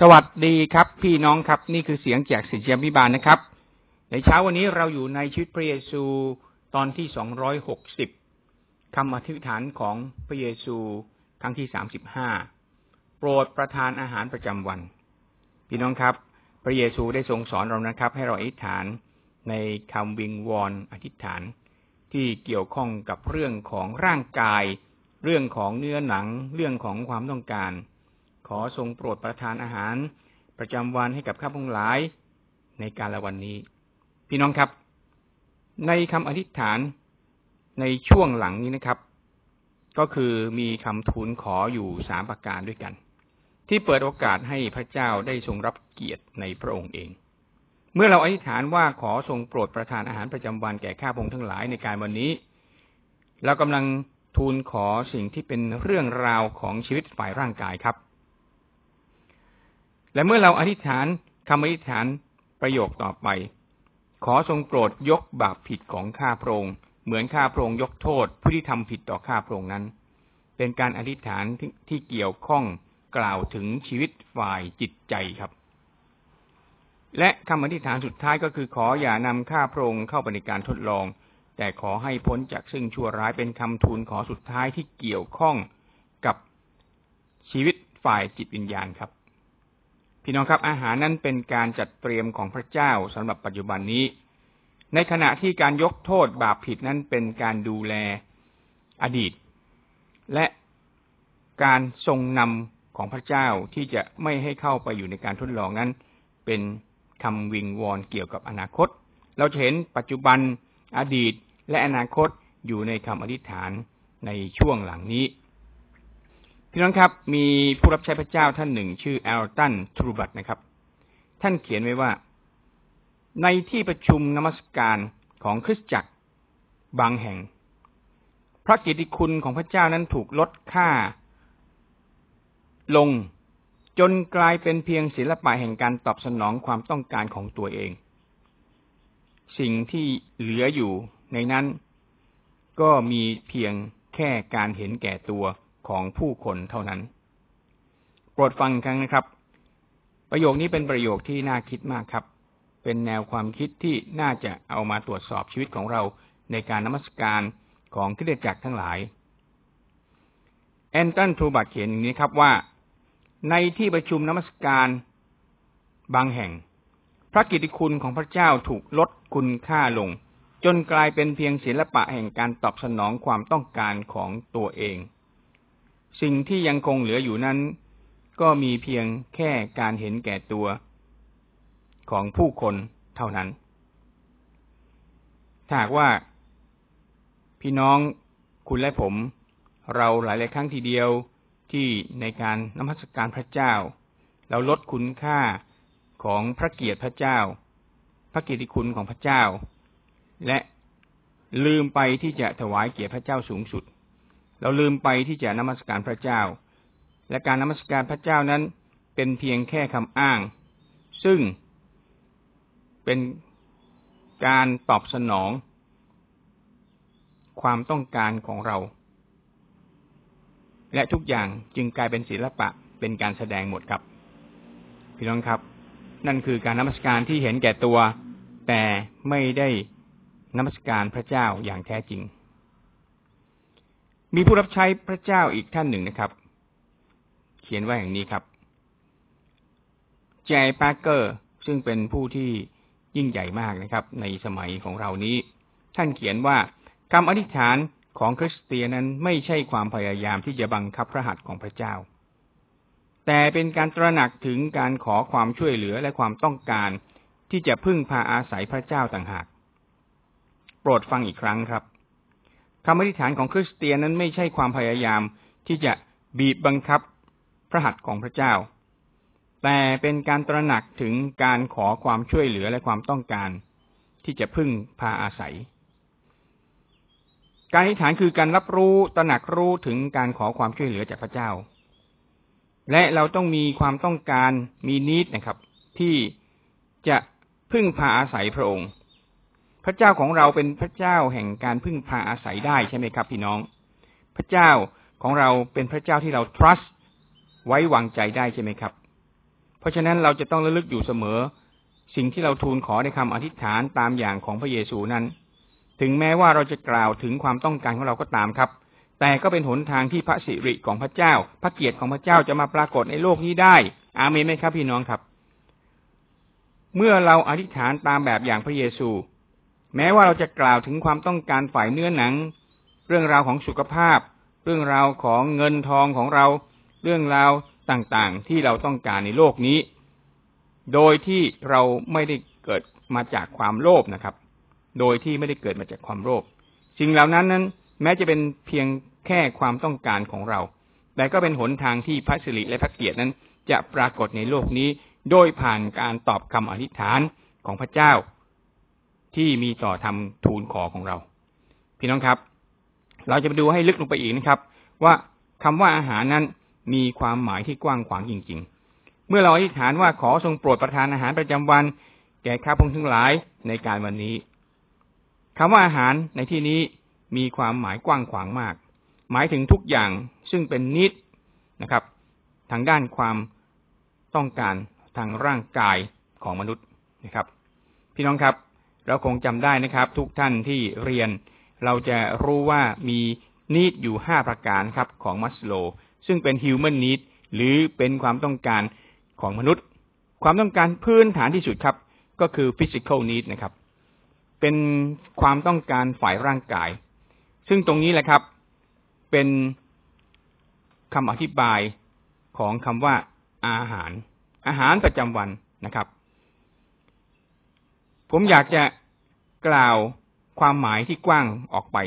สวัสดีครับ พี่น้องครับ นี่คือเสียงจากสิทธิยมิบาลนะครับ ในเช้าวันนี้เราอยู่ในชีวิตพระเยซูตอนที่สองร้อยหกสิบคำอธิษฐานของพระเยซูครั้งที่สามสิบห้าโปรดประทานอาหารประจำวัน พี่น้องครับ พระเยซูได้ทรงสอนเรานะครับ ให้เราอธิษฐานในคำวิงวอนอธิษฐานที่เกี่ยวข้องกับเรื่องของร่างกาย เรื่องของเนื้อหนัง เรื่องของความต้องการ ขอทรงโปรดประทานอาหาร ประจำวันให้กับข้าพงหลายในการละวันนี้ พี่น้องครับ ในคำอธิษฐานในช่วงหลังนี้นะครับ ก็คือมีคำทูลขออยู่สามประการด้วยกัน ที่เปิดโอกาสให้พระเจ้าได้ทรงรับเกียรติในพระองค์เอง เมื่อเราอธิษฐานว่าขอทรงโปรดประทานอาหารประจำวันแก่ข้าพงทั้งหลายในการวันนี้ เรากำลังทูลขอสิ่งที่เป็นเรื่องราวของชีวิตฝ่ายร่างกายครับ และเมื่อเราอธิษฐานคำอธิษฐานประโยคต่อไป ขอทรงโปรดยกบาปผิดของข้าพระองค์เหมือนข้าพระองค์ยกโทษผู้ที่ทำผิดต่อข้าพระองค์นั้น เป็นการอธิษฐานที่เกี่ยวข้องกล่าวถึงชีวิตฝ่ายจิตใจครับ และคำอธิษฐานสุดท้ายก็คือขออย่านำข้าพระองค์เข้าไปในการทดลอง แต่ขอให้พ้นจากซึ่งชั่วร้ายเป็นคำทูลขอสุดท้ายที่เกี่ยวข้องกับชีวิตฝ่ายจิตวิญญาณครับ พี่น้องครับอาหารนั้นเป็นการจัดเตรียมของพระเจ้าสำหรับปัจจุบันนี้ ในขณะที่การยกโทษบาปผิดนั้นเป็นการดูแลอดีต และการทรงนำของพระเจ้าที่จะไม่ให้เข้าไปอยู่ในการทดลองนั้น เป็นคำวิงวอนเกี่ยวกับอนาคต เราจะเห็นปัจจุบันอดีตและอนาคตอยู่ในคำอธิษฐานในช่วงหลังนี้ พี่น้องครับ มีผู้รับใช้พระเจ้าท่านหนึ่ง ชื่อแอลตันทรูบัตนะครับ ท่านเขียนไว้ว่า ในที่ประชุมนมัสการของคริสตจักรบางแห่ง พระกิติคุณของพระเจ้านั้นถูกลดค่า ลงจนกลายเป็นเพียงศิลปะแห่งการตอบสนองความต้องการของตัวเอง สิ่งที่เหลืออยู่ในนั้นก็มีเพียงแค่การเห็นแก่ตัว ของผู้คนเท่านั้น โปรดฟังครั้งนะครับ ประโยคนี้เป็นประโยคที่น่าคิดมากครับ เป็นแนวความคิดที่น่าจะเอามาตรวจสอบชีวิตของเราในการนมัสการของคริสตจักรทั้งหลาย แอนตันทูบัตเขียนอย่างนี้ครับว่า ในที่ประชุมนมัสการบางแห่ง พระกิติคุณของพระเจ้าถูกลดคุณค่าลง จนกลายเป็นเพียงศิลปะแห่งการตอบสนองความต้องการของตัวเอง สิ่งที่ยังคงเหลืออยู่นั้น ก็มีเพียงแค่การเห็นแก่ตัวของผู้คนเท่านั้น ถ้าหากว่า พี่น้องคุณและผม เราหลายๆครั้งทีเดียวที่ในการนมัสการพระเจ้า เราลดคุณค่าของพระเกียรติพระเจ้า พระเกียรติคุณของพระเจ้า และลืมไปที่จะถวายเกียรติพระเจ้าสูงสุด เราลืมไปที่จะนมัสการพระเจ้า และการนมัสการพระเจ้านั้นเป็นเพียงแค่คำอ้าง ซึ่งเป็นการตอบสนอง ความต้องการของเรา และทุกอย่างจึงกลายเป็นศิลปะเป็นการแสดงหมดครับ พี่น้องครับ นั่นคือการนมัสการที่เห็นแก่ตัว แต่ไม่ได้นมัสการพระเจ้าอย่างแท้จริง มีผู้รับใช้พระเจ้าอีกท่านหนึ่งนะครับ เขียนว่าอย่างนี้ครับเจปาร์เกอร์ ซึ่งเป็นผู้ที่ยิ่งใหญ่มากนะครับ ในสมัยของเรานี้ ท่านเขียนว่าคำอธิษฐานของคริสเตียนนั้นไม่ใช่ความพยายามที่จะบังคับพระหัตถ์ของพระเจ้า แต่เป็นการตระหนักถึงการขอความช่วยเหลือและความต้องการที่จะพึ่งพาอาศัยพระเจ้าต่างหาก โปรดฟังอีกครั้งครับ คำอธิษฐานของคริสเตียนนั้นไม่ใช่ความพยายามที่จะบีบบังคับพระหัตถ์ของพระเจ้า แต่เป็นการตระหนักถึงการขอความช่วยเหลือและความต้องการ ที่จะพึ่งพาอาศัย การอธิษฐานคือการรับรู้ตระหนักรู้ถึงการขอความช่วยเหลือจากพระเจ้า และเราต้องมีความต้องการมีนิดนะครับ ที่จะพึ่งพาอาศัยพระองค์ พระเจ้าของเราเป็นพระเจ้าแห่งการพึ่งพาอาศัยได้ใช่ไหมครับ พี่น้อง พระเจ้าของเราเป็นพระเจ้าที่เรา trust ไว้วางใจได้ใช่ไหมครับ เพราะฉะนั้นเราจะต้องระลึกอยู่เสมอ สิ่งที่เราทูลขอในคำอธิษฐานตามอย่างของพระเยซูนั้น ถึงแม้ว่าเราจะกล่าวถึงความต้องการของเราก็ตามครับ แต่ก็เป็นหนทางที่พระสิริของพระเจ้า พระเกียรติของพระเจ้าจะมาปรากฏในโลกนี้ได้ อาเมนไหมครับ พี่น้องครับ เมื่อเราอธิษฐานตามแบบอย่างพระเยซู แม้ว่าเราจะกล่าวถึงความต้องการฝ่ายเนื้อหนัง เรื่องราวของสุขภาพ เรื่องราวของเงินทองของเรา เรื่องราวต่างๆ ที่เราต้องการในโลกนี้ โดยที่เราไม่ได้เกิดมาจากความโลภนะครับ โดยที่ไม่ได้เกิดมาจากความโลภสิ่งเหล่านั้นนั้น แม้จะเป็นเพียงแค่ความต้องการของเรา แต่ก็เป็นหนทางที่พระสิริและพระเกียรตินั้น จะปรากฏในโลกนี้ โดยผ่านการตอบคำอธิษฐานของพระเจ้า ที่มีต่อทำทูลขอของเรา พี่น้องครับ เราจะไปดูให้ลึกลงไปอีกนะครับ ว่าคำว่าอาหารนั้นมีความหมายที่กว้างขวางจริง ๆ เมื่อเราอธิษฐานว่าขอทรงโปรดประทานอาหารประจำวัน แก่ข้าพงทั้งหลายในการวันนี้คำว่าอาหารในที่นี้มีความหมายกว้างขวางมาก หมายถึงทุกอย่างซึ่งเป็นนิดนะครับ ทางด้านความต้องการทางร่างกายของมนุษย์นะครับ พี่น้องครับ เราคงจำได้นะครับ ทุกท่านที่เรียน เราจะรู้ว่ามีนิดอยู่ห้าประการครับของมัสโล ซึ่งเป็น human need หรือเป็นความต้องการของมนุษย์ ความต้องการพื้นฐานที่สุดครับ ก็คือ physical need นะครับ เป็นความต้องการฝ่ายร่างกาย ซึ่งตรงนี้แหละครับ เป็นคำอธิบายของคำว่าอาหาร อาหารประจำวันนะครับ ผมอยากจะกล่าวความหมายที่กว้างออกไป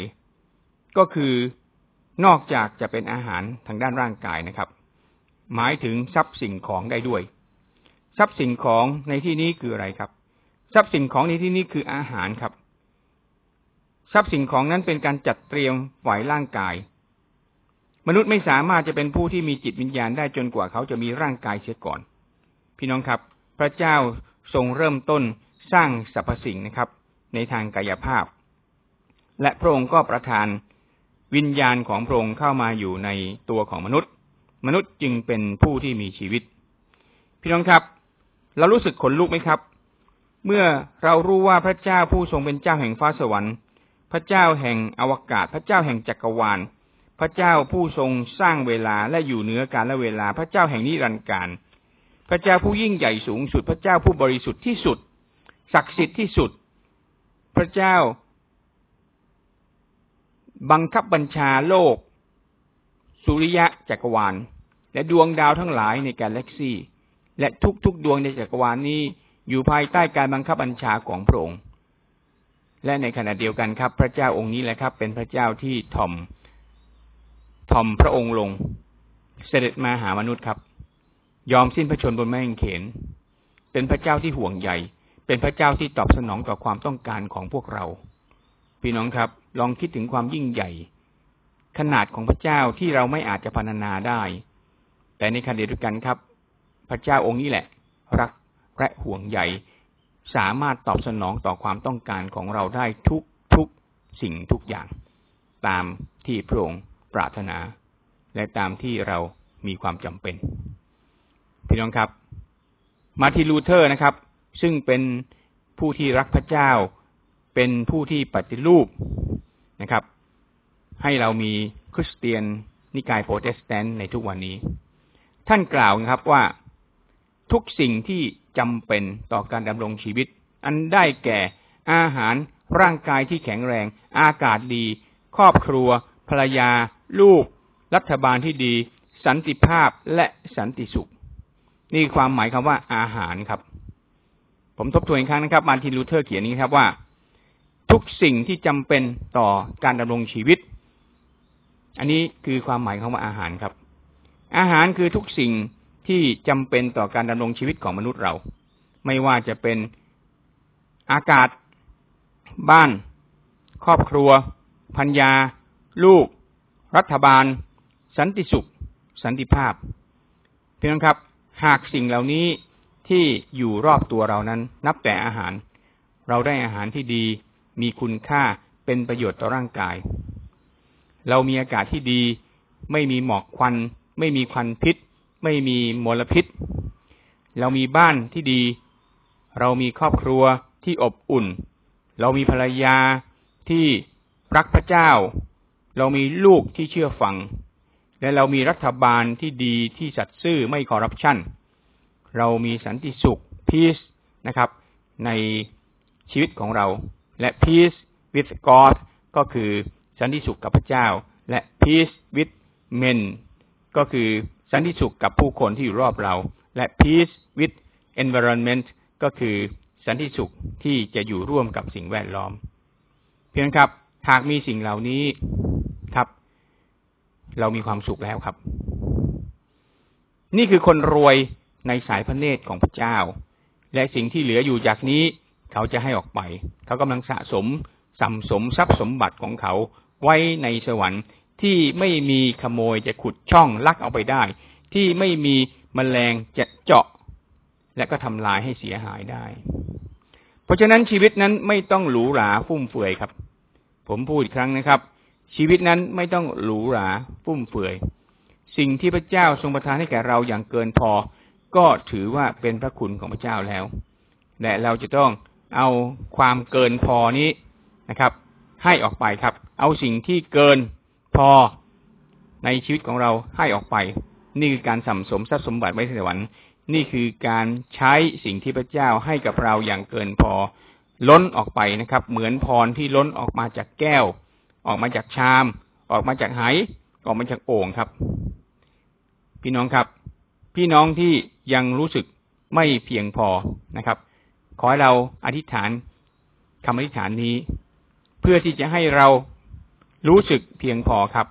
ก็คือนอกจากจะเป็นอาหารทางด้านร่างกายนะครับ หมายถึงทรัพย์สิ่งของได้ด้วย ทรัพย์สิ่งของในที่นี้คืออะไรครับ ทรัพย์สิ่งของในที่นี้คืออาหารครับ ทรัพย์สิ่งของนั้นเป็นการจัดเตรียมฝ่ายร่างกาย มนุษย์ไม่สามารถจะเป็นผู้ที่มีจิตวิญญาณได้จนกว่าเขาจะมีร่างกายเสียก่อน พี่น้องครับ พระเจ้าทรงเริ่มต้น สร้างสรรพสิ่งนะครับ ในทางกายภาพ และพระองค์ก็ประทานวิญญาณของพระองค์เข้ามาอยู่ในตัวของมนุษย์ มนุษย์จึงเป็นผู้ที่มีชีวิต พี่น้องครับ เรารู้สึกขนลุกไหมครับ เมื่อเรารู้ว่าพระเจ้าผู้ทรงเป็นเจ้าแห่งฟ้าสวรรค์ พระเจ้าแห่งอวกาศ พระเจ้าแห่งจักรวาล พระเจ้าผู้ทรงสร้างเวลาและอยู่เหนือการและเวลา พระเจ้าแห่งนิรันดร์การ พระเจ้าผู้ยิ่งใหญ่สูงสุด พระเจ้าผู้บริสุทธิ์ที่สุด ศักดิ์สิทธิ์ที่สุด พระเจ้า บังคับบัญชาโลก สุริยะจักรวาล และดวงดาวทั้งหลายในกาแล็กซี่ และทุกๆดวงในจักรวาลนี้อยู่ภายใต้การบังคับบัญชาของพระองค์ และในขณะเดียวกันครับ พระเจ้าองค์นี้แหละครับ เป็นพระเจ้าที่ถ่อมถ่อมพระองค์ลง เสด็จมาหามนุษย์ครับ ยอมสิ้นพระชนบนไม้กางเขน เป็นพระเจ้าที่ห่วงใย เป็นพระเจ้าที่ตอบสนองต่อความต้องการของพวกเรา พี่น้องครับ ลองคิดถึงความยิ่งใหญ่ ขนาดของพระเจ้าที่เราไม่อาจจะพรรณนาได้ แต่ในขณะเดียวกันครับ พระเจ้าองค์นี้แหละ รักและห่วงใยสามารถตอบสนองต่อความต้องการของเราได้ทุกทุกสิ่งทุกอย่าง ตามที่พระองค์ปรารถนา และตามที่เรามีความจำเป็น พี่น้องครับ มาร์ตินลูเทอร์นะครับ ซึ่งเป็นผู้ที่รักพระเจ้า เป็นผู้ที่ปฏิรูปนะครับ ให้เรามีคริสเตียนนิกายโปรเตสแตนต์ในทุกวันนี้ ท่านกล่าวนะครับว่าทุกสิ่งที่จำเป็นต่อการดำรงชีวิต อันได้แก่อาหารร่างกายที่แข็งแรง อากาศดี ครอบครัว ภรรยา ลูก รัฐบาลที่ดี สันติภาพและสันติสุข นี่ความหมายคำว่าอาหารครับ ผมทบทวนอีกครั้งนะครับ มาร์ตินลูเทอร์เขียนนี้ครับว่า ทุกสิ่งที่จำเป็นต่อการดำรงชีวิต อันนี้คือความหมายของว่าอาหารครับ อาหารคือทุกสิ่งที่จำเป็นต่อการดำรงชีวิตของมนุษย์เรา ไม่ว่าจะเป็นอากาศ บ้าน ครอบครัวภรรยา ลูก รัฐบาล สันติสุข สันติภาพ เพียงครับ หากสิ่งเหล่านี้ ที่อยู่รอบตัวเรานั้น นับแต่อาหาร เราได้อาหารที่ดี มีคุณค่าเป็นประโยชน์ต่อร่างกาย เรามีอากาศที่ดี ไม่มีหมอกควัน ไม่มีควันพิษ ไม่มีมลพิษ เรามีบ้านที่ดี เรามีครอบครัวที่อบอุ่น เรามีภรรยาที่รักพระเจ้า เรามีลูกที่เชื่อฟัง และเรามีรัฐบาลที่ดีที่สัตย์ซื่อไม่คอร์รัปชัน เรามีสันติสุข peace นะครับ ในชีวิตของเรา และ peace with God ก็คือสันติสุขกับพระเจ้า และ peace with men ก็คือสันติสุขกับผู้คนที่อยู่รอบเรา และ peace with environment ก็คือสันติสุขที่จะอยู่ร่วมกับสิ่งแวดล้อม เพียงครับ หากมีสิ่งเหล่านี้ครับ เรามีความสุขแล้วครับ นี่คือคนรวย ในสายพระเนตรของพระเจ้า และสิ่งที่เหลืออยู่จากนี้ เขาจะให้ออกไป เขากำลังสะสมสัมสมทรัพย์สมบัติของเขาไว้ในสวรรค์ที่ไม่มีขโมยจะขุดช่องลักเอาไปได้ ที่ไม่มีมแมลงจะเจาะ และก็ทำลายให้เสียหายได้ เพราะฉะนั้นชีวิตนั้นไม่ต้องหรูหราฟุ่มเฟือยครับ ผมพูดอีกครั้งนะครับ ชีวิตนั้นไม่ต้องหรูหราฟุ่มเฟือย สิ่งที่พระเจ้าทรงประทานให้แก่เราอย่างเกินพอ ก็ถือว่าเป็นพระคุณของพระเจ้าแล้ว และเราจะต้องเอาความเกินพอนี้นะครับ ให้ออกไปครับ เอาสิ่งที่เกินพอในชีวิตของเราให้ออกไป นี่คือการสัมสมทรัพย์สมบัติไว้ในสวรรค์นี่คือการใช้สิ่งที่พระเจ้าให้กับเราอย่างเกินพอ ล้นออกไปนะครับ เหมือนพรที่ล้นออกมาจากแก้ว ออกมาจากชาม ออกมาจากไหออกมาจากโอ่งครับ พี่น้องครับ พี่น้องที่ ยังรู้สึกไม่เพียงพอนะครับ ขอให้เราอธิษฐานคำอธิษฐานนี้ เพื่อที่จะให้เรารู้สึกเพียงพอครับ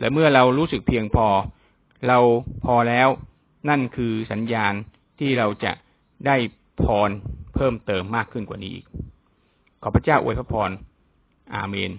และเมื่อเรารู้สึกเพียงพอ เราพอแล้ว นั่นคือสัญญาณที่เราจะได้พรเพิ่มเติมมากขึ้นกว่านี้อีก ขอพระเจ้าอวยพระพร อาเมน